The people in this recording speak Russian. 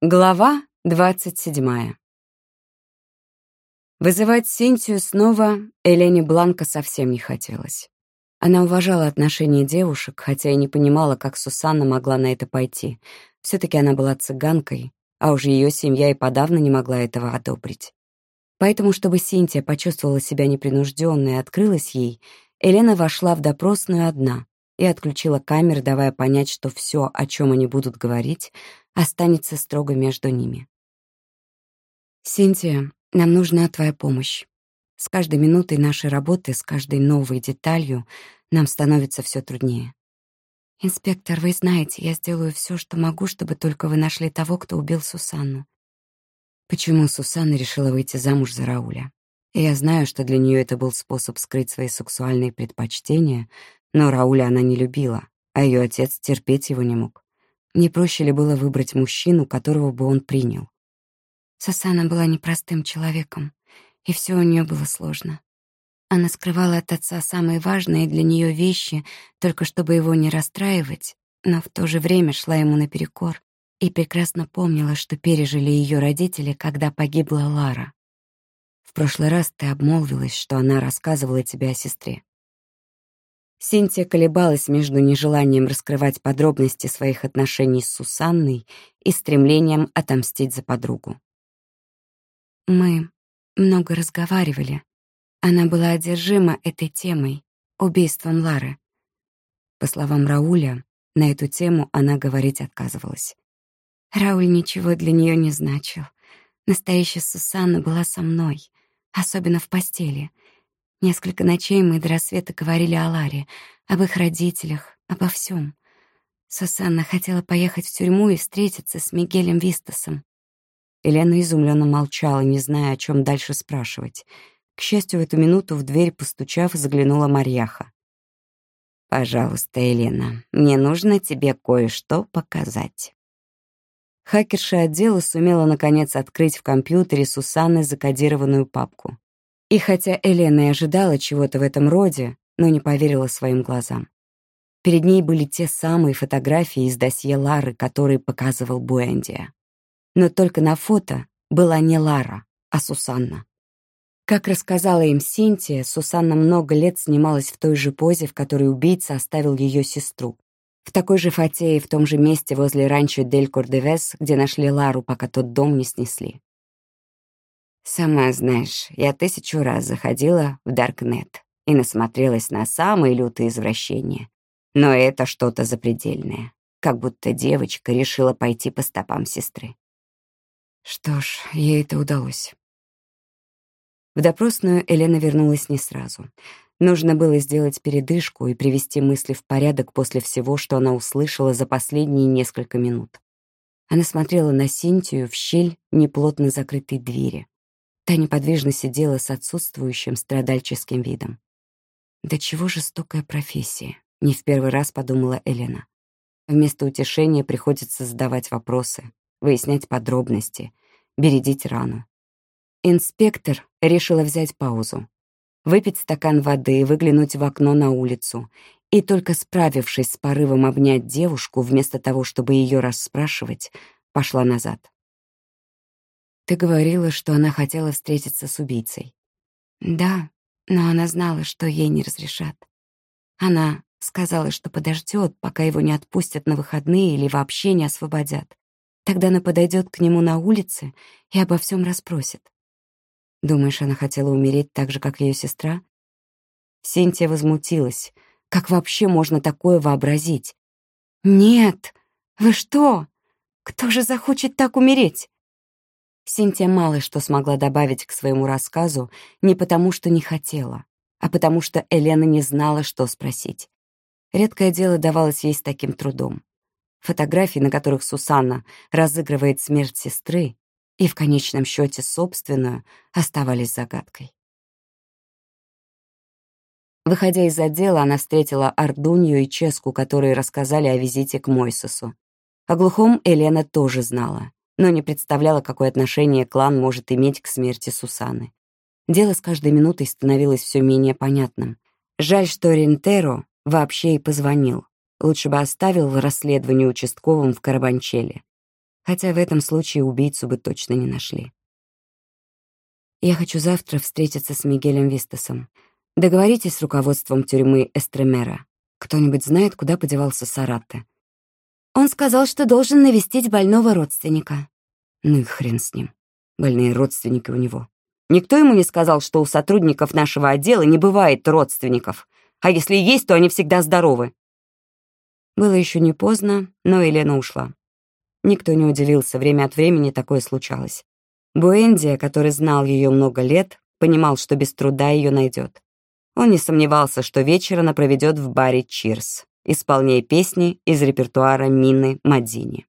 Глава 27. Вызывать Синтию снова Элене Бланко совсем не хотелось. Она уважала отношения девушек, хотя и не понимала, как Сусанна могла на это пойти. все таки она была цыганкой, а уже ее семья и подавно не могла этого одобрить. Поэтому, чтобы Синтия почувствовала себя непринужденной и открылась ей, Елена вошла в допросную одна и отключила камеры, давая понять, что все, о чем они будут говорить, останется строго между ними. «Синтия, нам нужна твоя помощь. С каждой минутой нашей работы, с каждой новой деталью нам становится все труднее. Инспектор, вы знаете, я сделаю все, что могу, чтобы только вы нашли того, кто убил Сусанну. Почему Сусанна решила выйти замуж за Рауля? Я знаю, что для нее это был способ скрыть свои сексуальные предпочтения, но Рауля она не любила, а ее отец терпеть его не мог. Не проще ли было выбрать мужчину, которого бы он принял? Сусана была непростым человеком, и все у нее было сложно. Она скрывала от отца самые важные для нее вещи, только чтобы его не расстраивать, но в то же время шла ему наперекор и прекрасно помнила, что пережили ее родители, когда погибла Лара. В прошлый раз ты обмолвилась, что она рассказывала тебе о сестре. Синтия колебалась между нежеланием раскрывать подробности своих отношений с Сусанной и стремлением отомстить за подругу. Мы много разговаривали. Она была одержима этой темой, убийством Лары. По словам Рауля, на эту тему она говорить отказывалась. Рауль ничего для нее не значил. Настоящая Сусанна была со мной, особенно в постели — Несколько ночей мы до рассвета говорили о Ларе, об их родителях, обо всем. Сусанна хотела поехать в тюрьму и встретиться с Мигелем Вистасом. Елена изумленно молчала, не зная, о чем дальше спрашивать. К счастью, в эту минуту в дверь, постучав, заглянула Марьяха. «Пожалуйста, Елена, мне нужно тебе кое-что показать». Хакерша отдела сумела, наконец, открыть в компьютере Сусанны закодированную папку. И хотя Елена и ожидала чего-то в этом роде, но не поверила своим глазам. Перед ней были те самые фотографии из досье Лары, которые показывал Буэндия. Но только на фото была не Лара, а Сусанна. Как рассказала им Синтия, Сусанна много лет снималась в той же позе, в которой убийца оставил ее сестру. В такой же фате и в том же месте возле ранчо Дель Кордевес, где нашли Лару, пока тот дом не снесли. Сама знаешь, я тысячу раз заходила в Даркнет и насмотрелась на самые лютые извращения. Но это что-то запредельное. Как будто девочка решила пойти по стопам сестры. Что ж, ей это удалось. В допросную Елена вернулась не сразу. Нужно было сделать передышку и привести мысли в порядок после всего, что она услышала за последние несколько минут. Она смотрела на Синтию в щель неплотно закрытой двери. Та неподвижно сидела с отсутствующим страдальческим видом. «Да чего жестокая профессия?» — не в первый раз подумала Элена. Вместо утешения приходится задавать вопросы, выяснять подробности, бередить рану. Инспектор решила взять паузу, выпить стакан воды и выглянуть в окно на улицу, и только справившись с порывом обнять девушку, вместо того, чтобы ее расспрашивать, пошла назад. Ты говорила, что она хотела встретиться с убийцей. Да, но она знала, что ей не разрешат. Она сказала, что подождет, пока его не отпустят на выходные или вообще не освободят. Тогда она подойдет к нему на улице и обо всем расспросит. Думаешь, она хотела умереть так же, как ее сестра? Синтия возмутилась. Как вообще можно такое вообразить? Нет! Вы что? Кто же захочет так умереть? Синтия мало что смогла добавить к своему рассказу не потому, что не хотела, а потому что Елена не знала, что спросить. Редкое дело давалось ей с таким трудом. Фотографии, на которых Сусанна разыгрывает смерть сестры, и в конечном счете собственную, оставались загадкой. Выходя из отдела, она встретила Ардунью и Ческу, которые рассказали о визите к Мойсесу. О глухом Елена тоже знала но не представляла, какое отношение клан может иметь к смерти Сусаны. Дело с каждой минутой становилось все менее понятным. Жаль, что Рентеро вообще и позвонил. Лучше бы оставил расследование участковым в Карабанчеле. хотя в этом случае убийцу бы точно не нашли. Я хочу завтра встретиться с Мигелем Вистасом. Договоритесь с руководством тюрьмы Эстремера. Кто-нибудь знает, куда подевался Саратте? Он сказал, что должен навестить больного родственника. Ну и хрен с ним. Больные родственники у него. Никто ему не сказал, что у сотрудников нашего отдела не бывает родственников. А если есть, то они всегда здоровы. Было еще не поздно, но Елена ушла. Никто не удивился, время от времени такое случалось. Буэндия, который знал ее много лет, понимал, что без труда ее найдет. Он не сомневался, что вечер она проведет в баре «Чирс», исполняя песни из репертуара Мины Мадини.